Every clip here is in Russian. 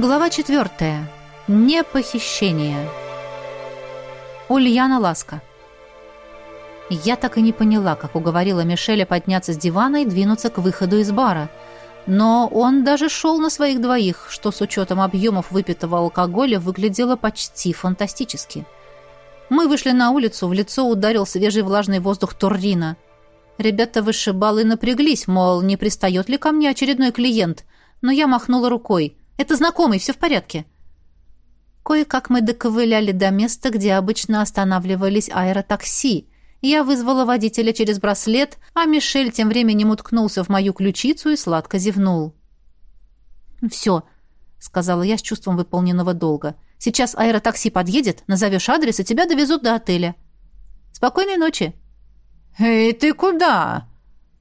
Глава четвертая. Не похищение. Ульяна Ласка. Я так и не поняла, как уговорила Мишеля подняться с дивана и двинуться к выходу из бара. Но он даже шел на своих двоих, что с учетом объемов выпитого алкоголя выглядело почти фантастически. Мы вышли на улицу, в лицо ударил свежий влажный воздух Туррина. Ребята вышибалы напряглись, мол, не пристает ли ко мне очередной клиент, но я махнула рукой – это знакомый, все в порядке». Кое-как мы доковыляли до места, где обычно останавливались аэротакси. Я вызвала водителя через браслет, а Мишель тем временем уткнулся в мою ключицу и сладко зевнул. «Все», — сказала я с чувством выполненного долга. «Сейчас аэротакси подъедет, назовешь адрес, и тебя довезут до отеля. Спокойной ночи». «Эй, ты куда?»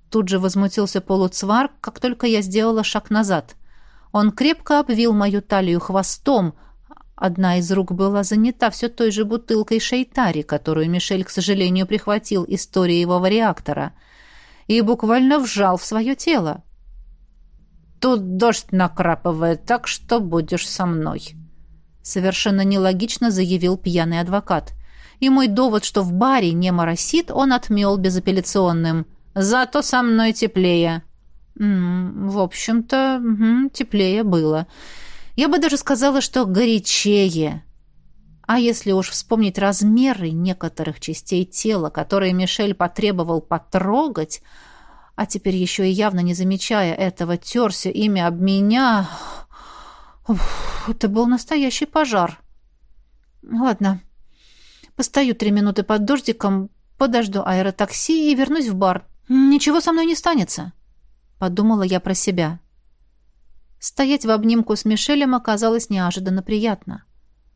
Тут же возмутился полуцвар, как только я сделала шаг назад. Он крепко обвил мою талию хвостом. Одна из рук была занята все той же бутылкой шейтари, которую Мишель, к сожалению, прихватил из ториевого реактора, и буквально вжал в свое тело. «Тут дождь накрапывает, так что будешь со мной», — совершенно нелогично заявил пьяный адвокат. И мой довод, что в баре не моросит, он отмел безапелляционным. «Зато со мной теплее». В общем-то, теплее было. Я бы даже сказала, что горячее. А если уж вспомнить размеры некоторых частей тела, которые Мишель потребовал потрогать, а теперь еще и явно не замечая этого, терся ими об меня... Это был настоящий пожар. Ладно, постою три минуты под дождиком, подожду аэротакси и вернусь в бар. Ничего со мной не станется подумала я про себя. Стоять в обнимку с Мишелем оказалось неожиданно приятно.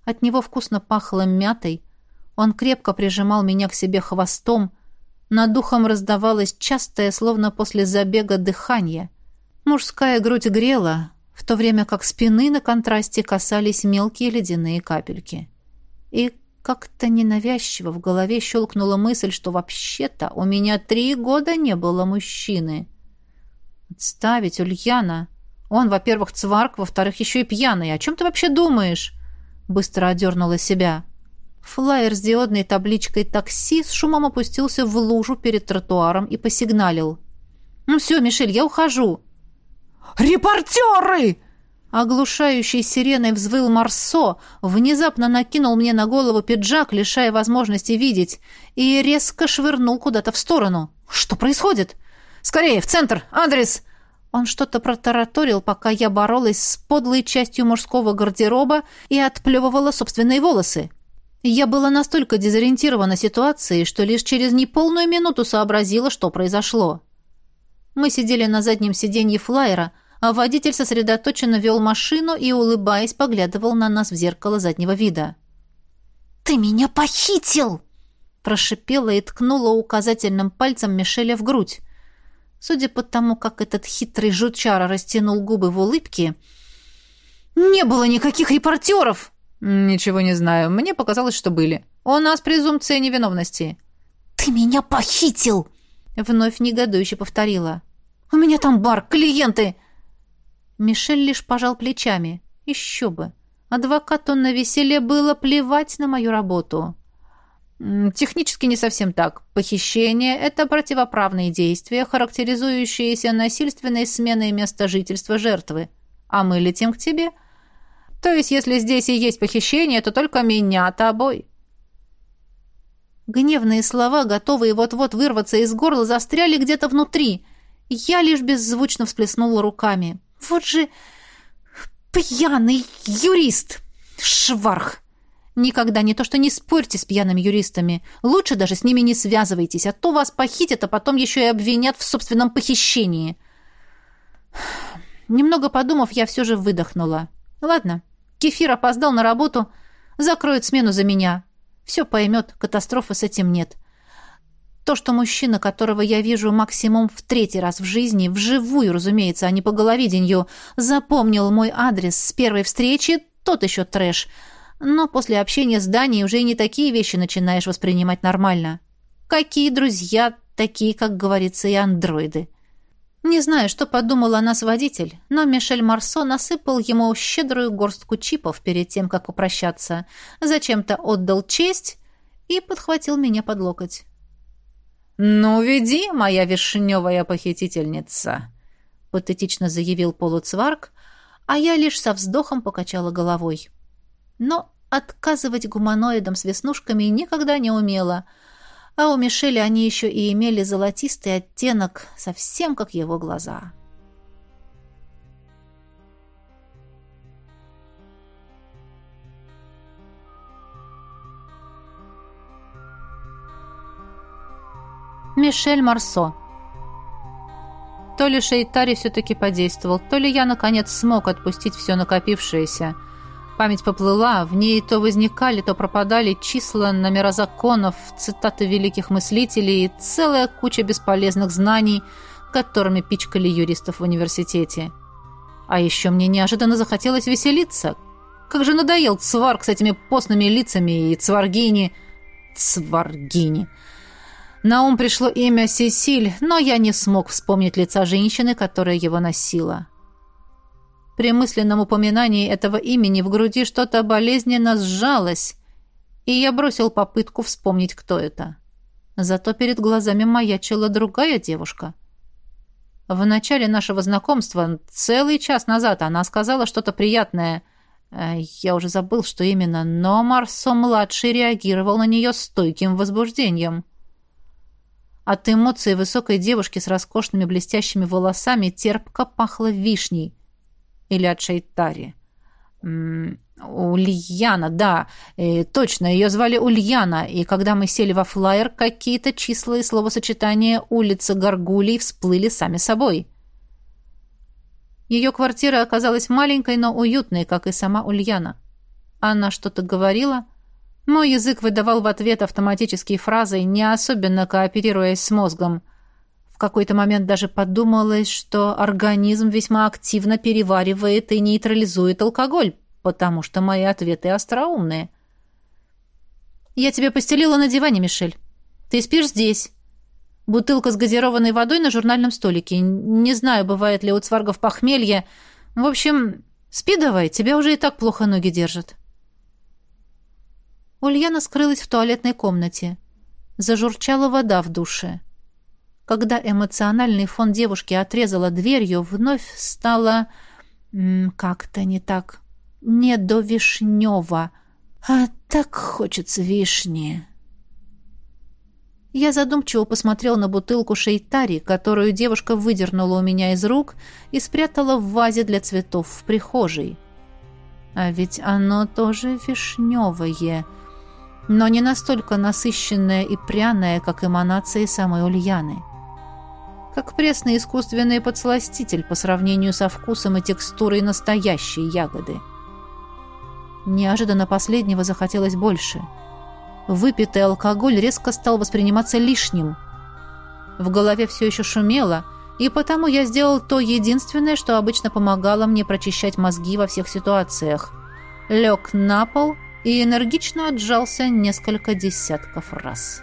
От него вкусно пахло мятой, он крепко прижимал меня к себе хвостом, над духом раздавалось частое, словно после забега, дыхание. Мужская грудь грела, в то время как спины на контрасте касались мелкие ледяные капельки. И как-то ненавязчиво в голове щелкнула мысль, что вообще-то у меня три года не было мужчины. «Отставить, Ульяна! Он, во-первых, цварк, во-вторых, еще и пьяный. О чем ты вообще думаешь?» Быстро одернула себя. Флайер с диодной табличкой «Такси» с шумом опустился в лужу перед тротуаром и посигналил. «Ну все, Мишель, я ухожу». «Репортеры!» Оглушающей сиреной взвыл Марсо, внезапно накинул мне на голову пиджак, лишая возможности видеть, и резко швырнул куда-то в сторону. «Что происходит?» Скорее, в центр! Адрес!» Он что-то протараторил, пока я боролась с подлой частью мужского гардероба и отплевывала собственные волосы. Я была настолько дезориентирована ситуацией, что лишь через неполную минуту сообразила, что произошло. Мы сидели на заднем сиденье флайера, а водитель сосредоточенно вел машину и, улыбаясь, поглядывал на нас в зеркало заднего вида. «Ты меня похитил!» прошипела и ткнула указательным пальцем Мишеля в грудь. Судя по тому, как этот хитрый жучара растянул губы в улыбке, «Не было никаких репортеров!» «Ничего не знаю. Мне показалось, что были. У нас презумпция невиновности». «Ты меня похитил!» Вновь негодующе повторила. «У меня там бар, клиенты!» Мишель лишь пожал плечами. «Еще бы! Адвокату на веселе было плевать на мою работу». Технически не совсем так. Похищение – это противоправные действия, характеризующиеся насильственной сменой места жительства жертвы. А мы летим к тебе. То есть, если здесь и есть похищение, то только меня тобой. Гневные слова, готовые вот-вот вырваться из горла, застряли где-то внутри. Я лишь беззвучно всплеснула руками. Вот же пьяный юрист! Шварх! Никогда не то что не спорьте с пьяными юристами. Лучше даже с ними не связывайтесь, а то вас похитят, а потом еще и обвинят в собственном похищении. Немного подумав, я все же выдохнула. Ладно, Кефир опоздал на работу, закроет смену за меня. Все поймет, катастрофы с этим нет. То, что мужчина, которого я вижу максимум в третий раз в жизни, вживую, разумеется, а не по головиденью, запомнил мой адрес с первой встречи, тот еще трэш — но после общения с Даней уже и не такие вещи начинаешь воспринимать нормально. Какие друзья, такие, как говорится, и андроиды. Не знаю, что подумал о нас водитель, но Мишель Марсо насыпал ему щедрую горстку чипов перед тем, как попрощаться, зачем-то отдал честь и подхватил меня под локоть. «Ну, веди, моя вишневая похитительница!» — патетично заявил полуцварк, а я лишь со вздохом покачала головой. Но отказывать гуманоидам с веснушками никогда не умела — а у Мишеля они еще и имели золотистый оттенок, совсем как его глаза. Мишель Марсо. То ли Шейтари все-таки подействовал, то ли я, наконец, смог отпустить все накопившееся – Память поплыла, в ней то возникали, то пропадали числа, номера законов, цитаты великих мыслителей и целая куча бесполезных знаний, которыми пичкали юристов в университете. А еще мне неожиданно захотелось веселиться. Как же надоел цварг с этими постными лицами и цваргини... Цваргини... На ум пришло имя Сесиль, но я не смог вспомнить лица женщины, которая его носила. При мысленном упоминании этого имени в груди что-то болезненно сжалось, и я бросил попытку вспомнить, кто это. Зато перед глазами маячила другая девушка. В начале нашего знакомства, целый час назад, она сказала что-то приятное. Э, я уже забыл, что именно, но Марсо-младший реагировал на нее стойким возбуждением. От эмоций высокой девушки с роскошными блестящими волосами терпко пахло вишней — или от Шейтари. Ульяна, да, э, точно, ее звали Ульяна, и когда мы сели во флайер, какие-то числа и словосочетания улицы Гаргулей всплыли сами собой. Ее квартира оказалась маленькой, но уютной, как и сама Ульяна. Она что-то говорила. Мой язык выдавал в ответ автоматические фразы, не особенно кооперируясь с мозгом – какой-то момент даже подумалось, что организм весьма активно переваривает и нейтрализует алкоголь, потому что мои ответы остроумные. «Я тебе постелила на диване, Мишель. Ты спишь здесь. Бутылка с газированной водой на журнальном столике. Не знаю, бывает ли у цваргов похмелье. В общем, спи давай, тебя уже и так плохо ноги держат». Ульяна скрылась в туалетной комнате. Зажурчала вода в душе. Когда эмоциональный фон девушки отрезала дверью, вновь стало как-то не так. Не до вишнева. А так хочется вишни. Я задумчиво посмотрел на бутылку шейтари, которую девушка выдернула у меня из рук и спрятала в вазе для цветов в прихожей. А ведь оно тоже вишневое, но не настолько насыщенное и пряное, как эманации самой Ульяны как пресный искусственный подсластитель по сравнению со вкусом и текстурой настоящей ягоды. Неожиданно последнего захотелось больше. Выпитый алкоголь резко стал восприниматься лишним. В голове все еще шумело, и потому я сделал то единственное, что обычно помогало мне прочищать мозги во всех ситуациях. Лег на пол и энергично отжался несколько десятков раз.